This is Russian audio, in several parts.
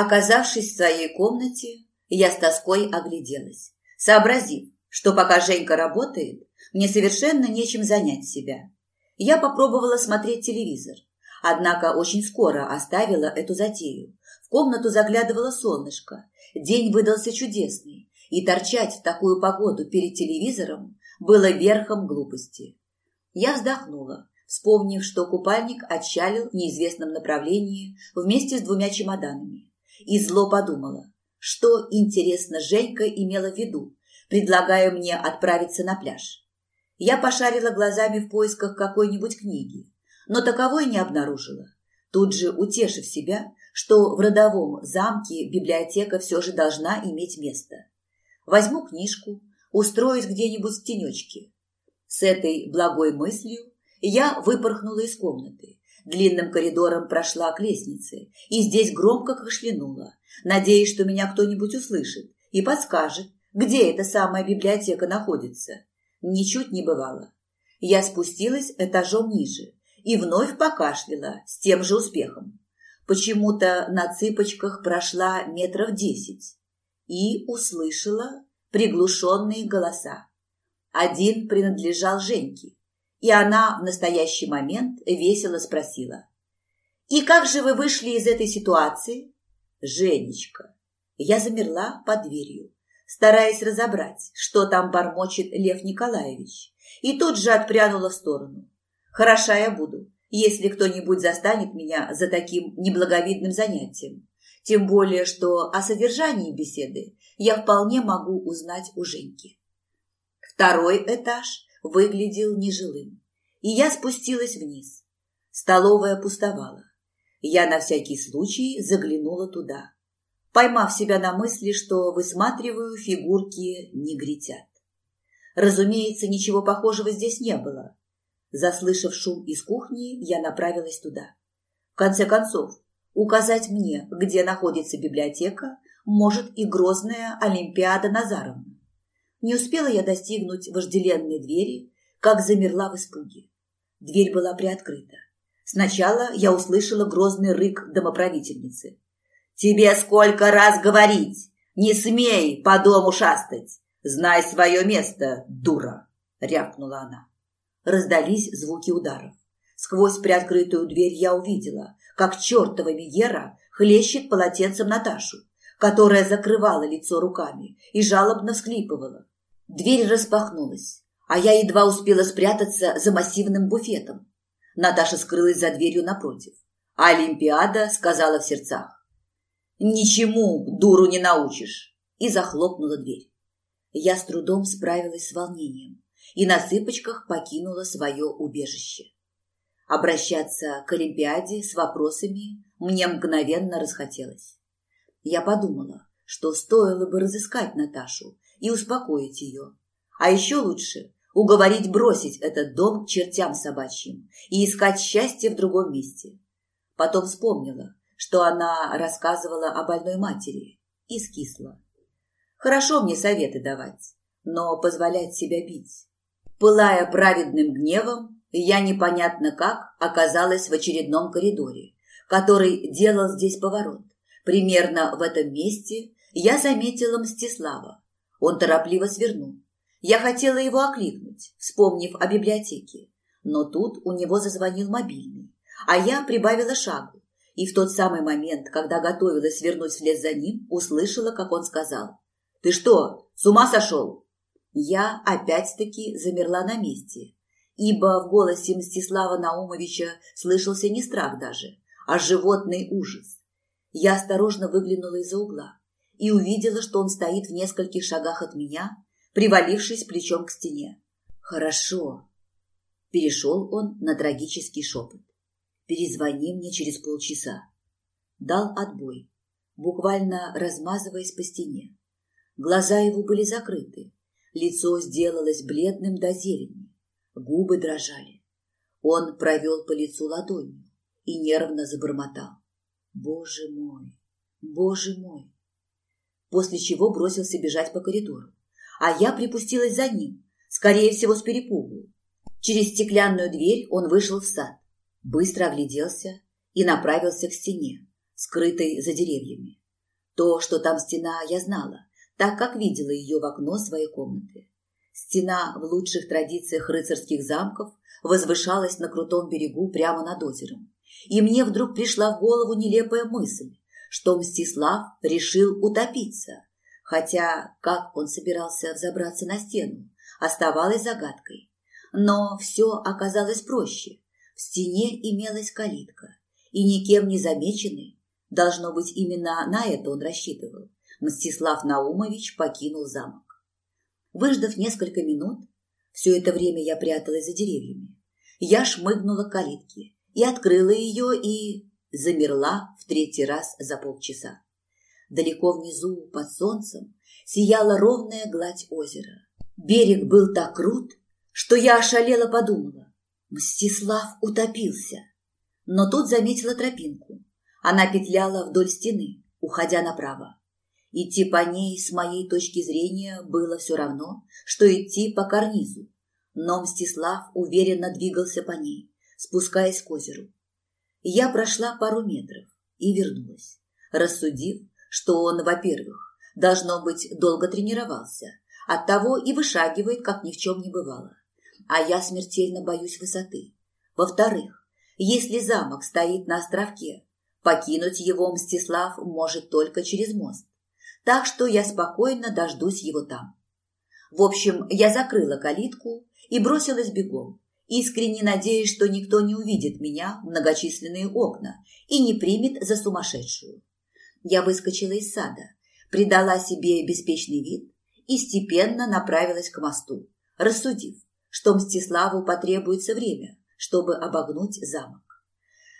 Оказавшись в своей комнате, я с тоской огляделась, сообразив, что пока Женька работает, мне совершенно нечем занять себя. Я попробовала смотреть телевизор, однако очень скоро оставила эту затею. В комнату заглядывало солнышко, день выдался чудесный, и торчать в такую погоду перед телевизором было верхом глупости. Я вздохнула, вспомнив, что купальник отчалил в неизвестном направлении вместе с двумя чемоданами, и зло подумала, что, интересно, Женька имела в виду, предлагая мне отправиться на пляж. Я пошарила глазами в поисках какой-нибудь книги, но таковой не обнаружила, тут же утешив себя, что в родовом замке библиотека все же должна иметь место. Возьму книжку, устроюсь где-нибудь в тенечке. С этой благой мыслью я выпорхнула из комнаты, длинным коридором прошла к лестнице и здесь громко кашлянула, надеясь, что меня кто-нибудь услышит и подскажет, где эта самая библиотека находится. Ничуть не бывало. Я спустилась этажом ниже и вновь покашляла с тем же успехом. Почему-то на цыпочках прошла метров десять и услышала приглушенные голоса. Один принадлежал Женьке, и она в настоящий момент весело спросила. «И как же вы вышли из этой ситуации?» «Женечка». Я замерла под дверью, стараясь разобрать, что там бормочет Лев Николаевич, и тут же отпрянула в сторону. «Хороша я буду, если кто-нибудь застанет меня за таким неблаговидным занятием. Тем более, что о содержании беседы я вполне могу узнать у Женьки». Второй этаж выглядел нежилым, и я спустилась вниз. Столовая пустовала. Я на всякий случай заглянула туда, поймав себя на мысли, что высматриваю фигурки негритят. Разумеется, ничего похожего здесь не было. Заслышав шум из кухни, я направилась туда. В конце концов, указать мне, где находится библиотека, может и грозная Олимпиада Назаровна. Не успела я достигнуть вожделенной двери, как замерла в испуге. Дверь была приоткрыта. Сначала я услышала грозный рык домоправительницы. «Тебе сколько раз говорить! Не смей по дому шастать! Знай свое место, дура!» — рявкнула она. Раздались звуки ударов. Сквозь приоткрытую дверь я увидела, как чертова Мегера хлещет полотенцем Наташу, которая закрывала лицо руками и жалобно всхлипывала. Дверь распахнулась, а я едва успела спрятаться за массивным буфетом. Наташа скрылась за дверью напротив. А Олимпиада сказала в сердцах. «Ничему дуру не научишь!» и захлопнула дверь. Я с трудом справилась с волнением и на цыпочках покинула свое убежище. Обращаться к Олимпиаде с вопросами мне мгновенно расхотелось. Я подумала, что стоило бы разыскать Наташу и успокоить ее. А еще лучше уговорить бросить этот дом к чертям собачьим и искать счастье в другом месте. Потом вспомнила, что она рассказывала о больной матери, и скисла. Хорошо мне советы давать, но позволять себя бить. Пылая праведным гневом, я непонятно как оказалась в очередном коридоре, который делал здесь поворот. Примерно в этом месте я заметила Мстислава, он торопливо свернул. Я хотела его окликнуть, вспомнив о библиотеке. Но тут у него зазвонил мобильный, а я прибавила шагу. И в тот самый момент, когда готовилась свернуть вслед за ним, услышала, как он сказал. «Ты что, с ума сошел?» Я опять-таки замерла на месте, ибо в голосе Мстислава Наумовича слышался не страх даже, а животный ужас. Я осторожно выглянула из-за угла и увидела, что он стоит в нескольких шагах от меня, привалившись плечом к стене. «Хорошо», – перешел он на трагический шепот. «Перезвони мне через полчаса». Дал отбой, буквально размазываясь по стене. Глаза его были закрыты, лицо сделалось бледным до зелени, губы дрожали. Он провел по лицу ладонью и нервно забормотал. «Боже мой! Боже мой!» после чего бросился бежать по коридору. А я припустилась за ним, скорее всего, с перепугу. Через стеклянную дверь он вышел в сад, быстро огляделся и направился к стене, скрытой за деревьями. То, что там стена, я знала, так как видела ее в окно своей комнаты. Стена в лучших традициях рыцарских замков возвышалась на крутом берегу прямо над озером. И мне вдруг пришла в голову нелепая мысль, что Мстислав решил утопиться, хотя как он собирался взобраться на стену, оставалось загадкой. Но все оказалось проще. В стене имелась калитка, и никем не замеченный, должно быть, именно на это он рассчитывал, Мстислав Наумович покинул замок. Выждав несколько минут, все это время я пряталась за деревьями, я шмыгнула к калитке и открыла ее и замерла в третий раз за полчаса. Далеко внизу, под солнцем, сияла ровная гладь озера. Берег был так крут, что я ошалела подумала. Мстислав утопился. Но тут заметила тропинку. Она петляла вдоль стены, уходя направо. Идти по ней, с моей точки зрения, было все равно, что идти по карнизу. Но Мстислав уверенно двигался по ней, спускаясь к озеру. Я прошла пару метров и вернулась, рассудив, что он, во-первых, должно быть, долго тренировался, оттого и вышагивает, как ни в чем не бывало. А я смертельно боюсь высоты. Во-вторых, если замок стоит на островке, покинуть его Мстислав может только через мост так что я спокойно дождусь его там. В общем, я закрыла калитку и бросилась бегом, искренне надеясь, что никто не увидит меня в многочисленные окна и не примет за сумасшедшую. Я выскочила из сада, придала себе беспечный вид и степенно направилась к мосту, рассудив, что Мстиславу потребуется время, чтобы обогнуть замок.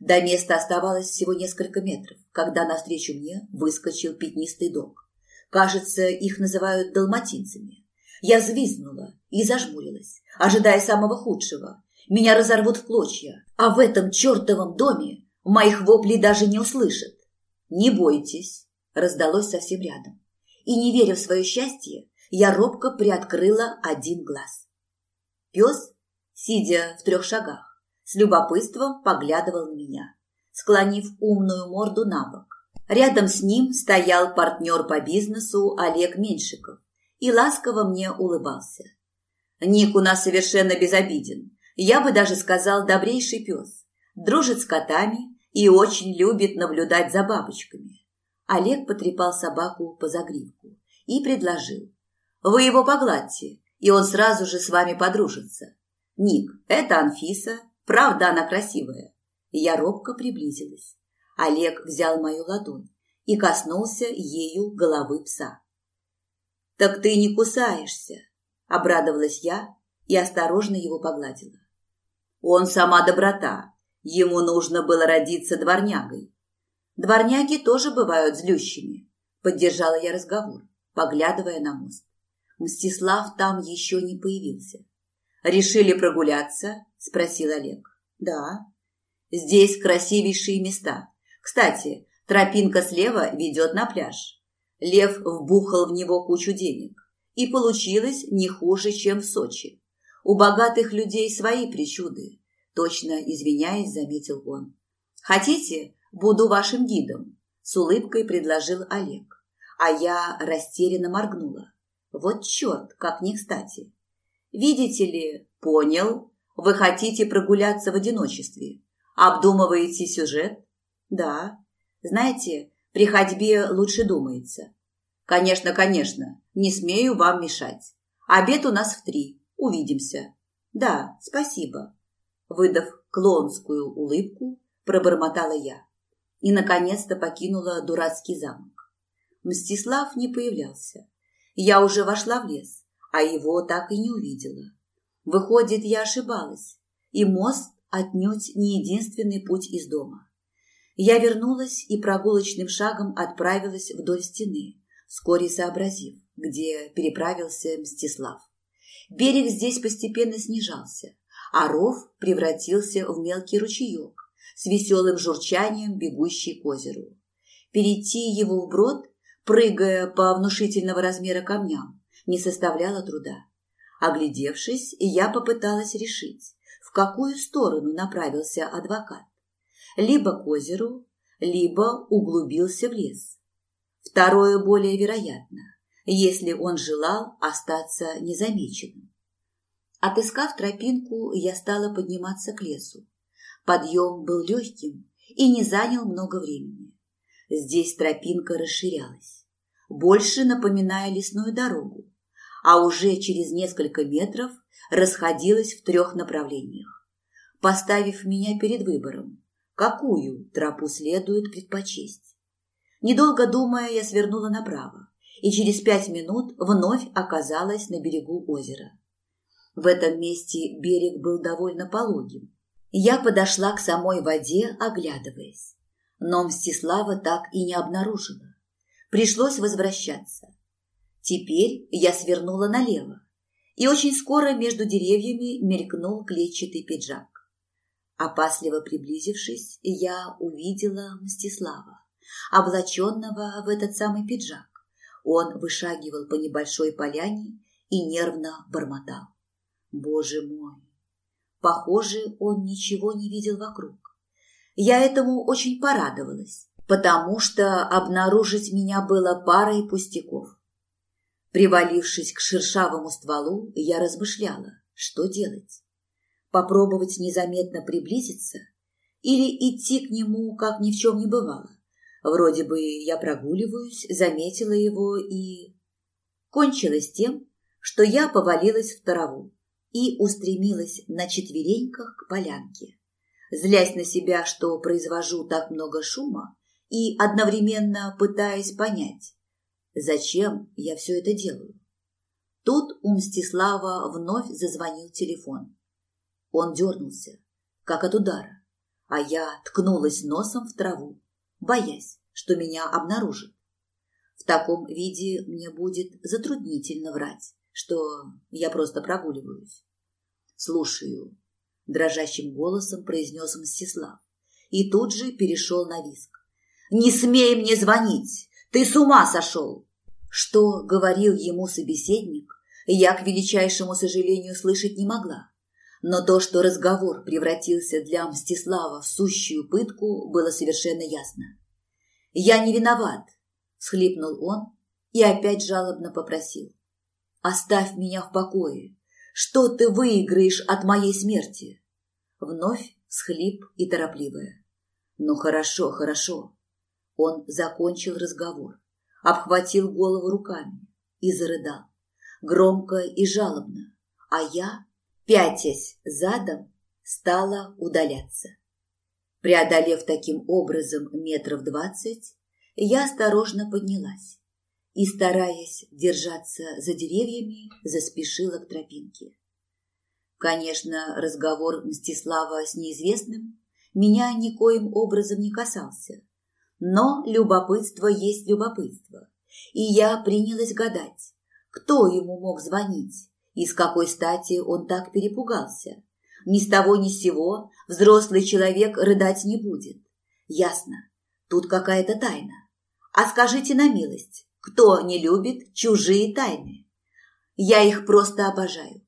До места оставалось всего несколько метров, когда навстречу мне выскочил пятнистый дог. Кажется, их называют далматинцами. Я взвизгнула и зажмурилась, ожидая самого худшего. Меня разорвут в клочья, а в этом чертовом доме моих воплей даже не услышат. «Не бойтесь», – раздалось совсем рядом. И, не веря в свое счастье, я робко приоткрыла один глаз. Пес, сидя в трех шагах, с любопытством поглядывал на меня, склонив умную морду на бок. Рядом с ним стоял партнер по бизнесу Олег Меньшиков и ласково мне улыбался. Ник у нас совершенно безобиден. Я бы даже сказал добрейший пес. Дружит с котами и очень любит наблюдать за бабочками. Олег потрепал собаку по загривку и предложил. Вы его погладьте, и он сразу же с вами подружится. Ник, это Анфиса, правда она красивая. Я робко приблизилась. Олег взял мою ладонь и коснулся ею головы пса. «Так ты не кусаешься», – обрадовалась я и осторожно его погладила. «Он сама доброта. Ему нужно было родиться дворнягой». «Дворняги тоже бывают злющими», – поддержала я разговор, поглядывая на мост. Мстислав там еще не появился. «Решили прогуляться?» – спросил Олег. «Да». «Здесь красивейшие места. Кстати, тропинка слева ведет на пляж. Лев вбухал в него кучу денег. И получилось не хуже, чем в Сочи. У богатых людей свои причуды. Точно извиняясь, заметил он. Хотите, буду вашим гидом? С улыбкой предложил Олег. А я растерянно моргнула. Вот черт, как не кстати. Видите ли, понял, вы хотите прогуляться в одиночестве. Обдумываете сюжет? Да. Знаете, при ходьбе лучше думается. Конечно, конечно, не смею вам мешать. Обед у нас в три. Увидимся. Да, спасибо. Выдав клонскую улыбку, пробормотала я. И, наконец-то, покинула дурацкий замок. Мстислав не появлялся. Я уже вошла в лес, а его так и не увидела. Выходит, я ошибалась, и мост отнюдь не единственный путь из дома. Я вернулась и прогулочным шагом отправилась вдоль стены, вскоре сообразив, где переправился Мстислав. Берег здесь постепенно снижался, а ров превратился в мелкий ручеек с веселым журчанием, бегущий к озеру. Перейти его вброд, прыгая по внушительного размера камням, не составляло труда. Оглядевшись, я попыталась решить, в какую сторону направился адвокат либо к озеру, либо углубился в лес. Второе более вероятно, если он желал остаться незамеченным. Отыскав тропинку, я стала подниматься к лесу. Подъем был легким и не занял много времени. Здесь тропинка расширялась, больше напоминая лесную дорогу, а уже через несколько метров расходилась в трех направлениях, поставив меня перед выбором, какую тропу следует предпочесть. Недолго думая, я свернула направо и через пять минут вновь оказалась на берегу озера. В этом месте берег был довольно пологим. Я подошла к самой воде, оглядываясь. Но Мстислава так и не обнаружила. Пришлось возвращаться. Теперь я свернула налево, и очень скоро между деревьями мелькнул клетчатый пиджак. Опасливо приблизившись, я увидела Мстислава, облаченного в этот самый пиджак. Он вышагивал по небольшой поляне и нервно бормотал. Боже мой! Похоже, он ничего не видел вокруг. Я этому очень порадовалась, потому что обнаружить меня было парой пустяков. Привалившись к шершавому стволу, я размышляла, что делать. Попробовать незаметно приблизиться или идти к нему, как ни в чем не бывало. Вроде бы я прогуливаюсь, заметила его и... Кончилось тем, что я повалилась в траву и устремилась на четвереньках к полянке, злясь на себя, что произвожу так много шума и одновременно пытаясь понять, зачем я все это делаю. Тут у Мстислава вновь зазвонил телефон. Он дернулся, как от удара, а я ткнулась носом в траву, боясь, что меня обнаружат. В таком виде мне будет затруднительно врать, что я просто прогуливаюсь. Слушаю, дрожащим голосом произнес Мстислав и тут же перешел на виск. Не смей мне звонить! Ты с ума сошел! Что говорил ему собеседник, я, к величайшему сожалению, слышать не могла. Но то, что разговор превратился для Мстислава в сущую пытку, было совершенно ясно. «Я не виноват», – схлипнул он и опять жалобно попросил. Оставь меня в покое. Что ты выиграешь от моей смерти? Вновь схлип и торопливая. Ну хорошо, хорошо. Он закончил разговор, обхватил голову руками и зарыдал. Громко и жалобно. А я, пятясь задом, стала удаляться. Преодолев таким образом метров двадцать, я осторожно поднялась и, стараясь держаться за деревьями, заспешила к тропинке. Конечно, разговор Мстислава с неизвестным меня никоим образом не касался, но любопытство есть любопытство, и я принялась гадать, кто ему мог звонить и с какой стати он так перепугался. Ни с того ни с сего взрослый человек рыдать не будет. Ясно, тут какая-то тайна. А скажите на милость, кто не любит чужие тайны? Я их просто обожаю.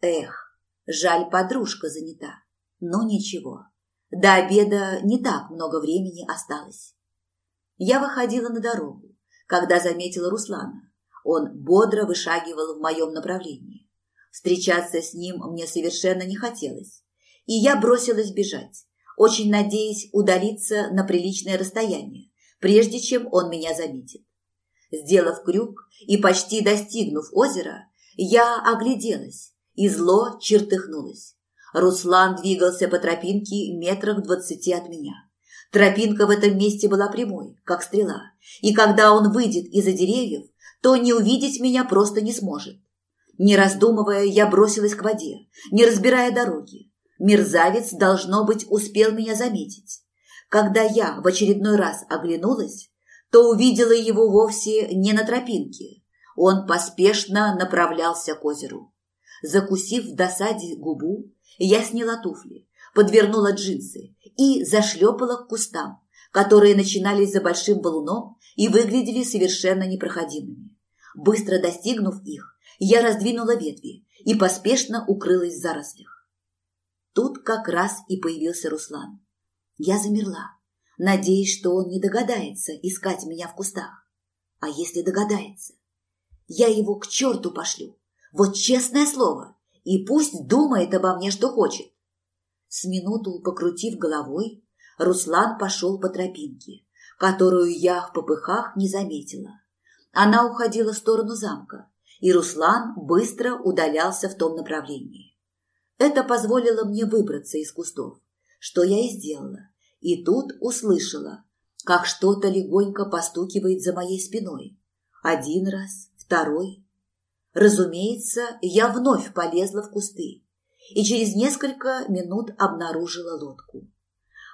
Эх, жаль, подружка занята. Но ничего, до обеда не так много времени осталось. Я выходила на дорогу, когда заметила Руслана. Он бодро вышагивал в моем направлении. Встречаться с ним мне совершенно не хотелось, и я бросилась бежать, очень надеясь удалиться на приличное расстояние, прежде чем он меня заметит. Сделав крюк и почти достигнув озера, я огляделась и зло чертыхнулась. Руслан двигался по тропинке метрах двадцати от меня. Тропинка в этом месте была прямой, как стрела, и когда он выйдет из-за деревьев, то не увидеть меня просто не сможет. Не раздумывая, я бросилась к воде, не разбирая дороги. Мерзавец, должно быть, успел меня заметить. Когда я в очередной раз оглянулась, то увидела его вовсе не на тропинке. Он поспешно направлялся к озеру. Закусив в досаде губу, я сняла туфли, подвернула джинсы и зашлепала к кустам, которые начинались за большим валуном и выглядели совершенно непроходимыми. Быстро достигнув их, я раздвинула ветви и поспешно укрылась в зарослях. Тут как раз и появился Руслан. Я замерла, надеясь, что он не догадается искать меня в кустах. А если догадается? Я его к черту пошлю. Вот честное слово. И пусть думает обо мне, что хочет. С минуту покрутив головой, Руслан пошел по тропинке, которую я в попыхах не заметила. Она уходила в сторону замка, и Руслан быстро удалялся в том направлении. Это позволило мне выбраться из кустов, что я и сделала, и тут услышала, как что-то легонько постукивает за моей спиной. Один раз, второй. Разумеется, я вновь полезла в кусты и через несколько минут обнаружила лодку.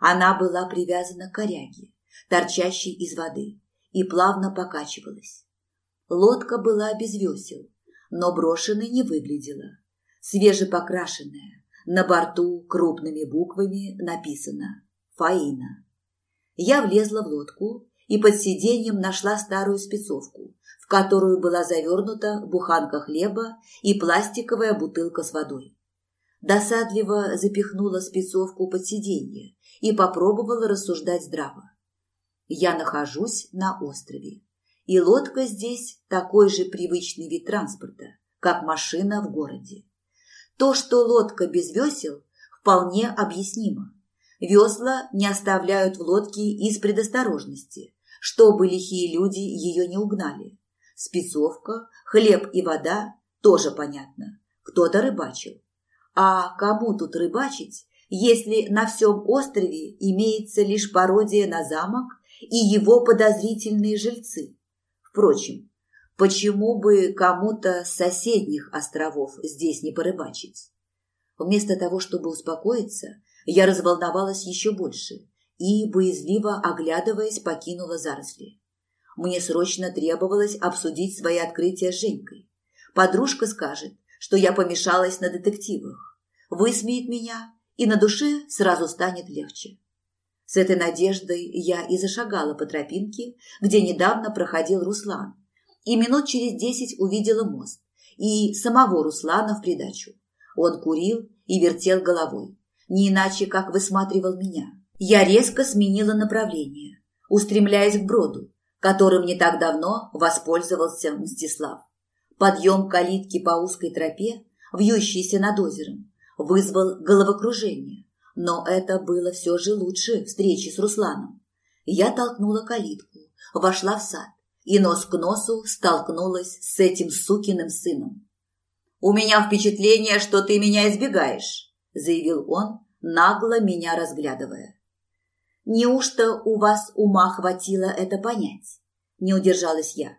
Она была привязана к коряге, торчащей из воды, и плавно покачивалась. Лодка была без весел, но брошенной не выглядела. Свежепокрашенная, на борту крупными буквами написано «Фаина». Я влезла в лодку и под сиденьем нашла старую спецовку, в которую была завернута буханка хлеба и пластиковая бутылка с водой. Досадливо запихнула спецовку под сиденье и попробовала рассуждать здраво. Я нахожусь на острове, и лодка здесь такой же привычный вид транспорта, как машина в городе. То, что лодка без весел, вполне объяснимо. Весла не оставляют в лодке из предосторожности, чтобы лихие люди ее не угнали. Спецовка, хлеб и вода тоже понятно. Кто-то рыбачил. А кому тут рыбачить, если на всем острове имеется лишь пародия на замок и его подозрительные жильцы? Впрочем, почему бы кому-то с соседних островов здесь не порыбачить? Вместо того, чтобы успокоиться, я разволновалась еще больше и, боязливо оглядываясь, покинула заросли. Мне срочно требовалось обсудить свои открытия с Женькой. Подружка скажет, что я помешалась на детективах, высмеет меня, и на душе сразу станет легче. С этой надеждой я и зашагала по тропинке, где недавно проходил Руслан, и минут через десять увидела мост и самого Руслана в придачу. Он курил и вертел головой, не иначе, как высматривал меня. Я резко сменила направление, устремляясь к броду, которым не так давно воспользовался Мстислав. Подъем калитки по узкой тропе, вьющейся над озером, вызвал головокружение, но это было все же лучше встречи с Русланом. Я толкнула калитку, вошла в сад и нос к носу столкнулась с этим сукиным сыном. «У меня впечатление, что ты меня избегаешь», – заявил он, нагло меня разглядывая. «Неужто у вас ума хватило это понять?» – не удержалась я.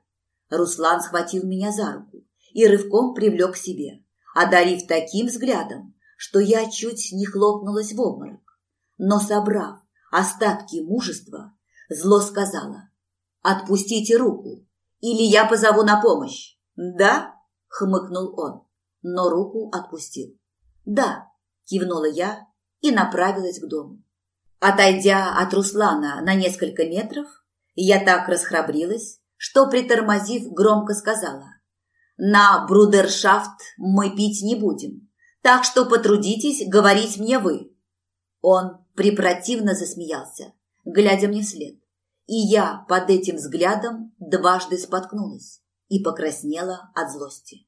Руслан схватил меня за руку и рывком привлек к себе, одарив таким взглядом, что я чуть не хлопнулась в обморок. Но, собрав остатки мужества, зло сказала «Отпустите руку, или я позову на помощь». «Да?» – хмыкнул он, но руку отпустил. «Да», – кивнула я и направилась к дому. Отойдя от Руслана на несколько метров, я так расхрабрилась, что, притормозив, громко сказала «На брудершафт мы пить не будем так что потрудитесь говорить мне вы». Он препротивно засмеялся, глядя мне вслед. И я под этим взглядом дважды споткнулась и покраснела от злости.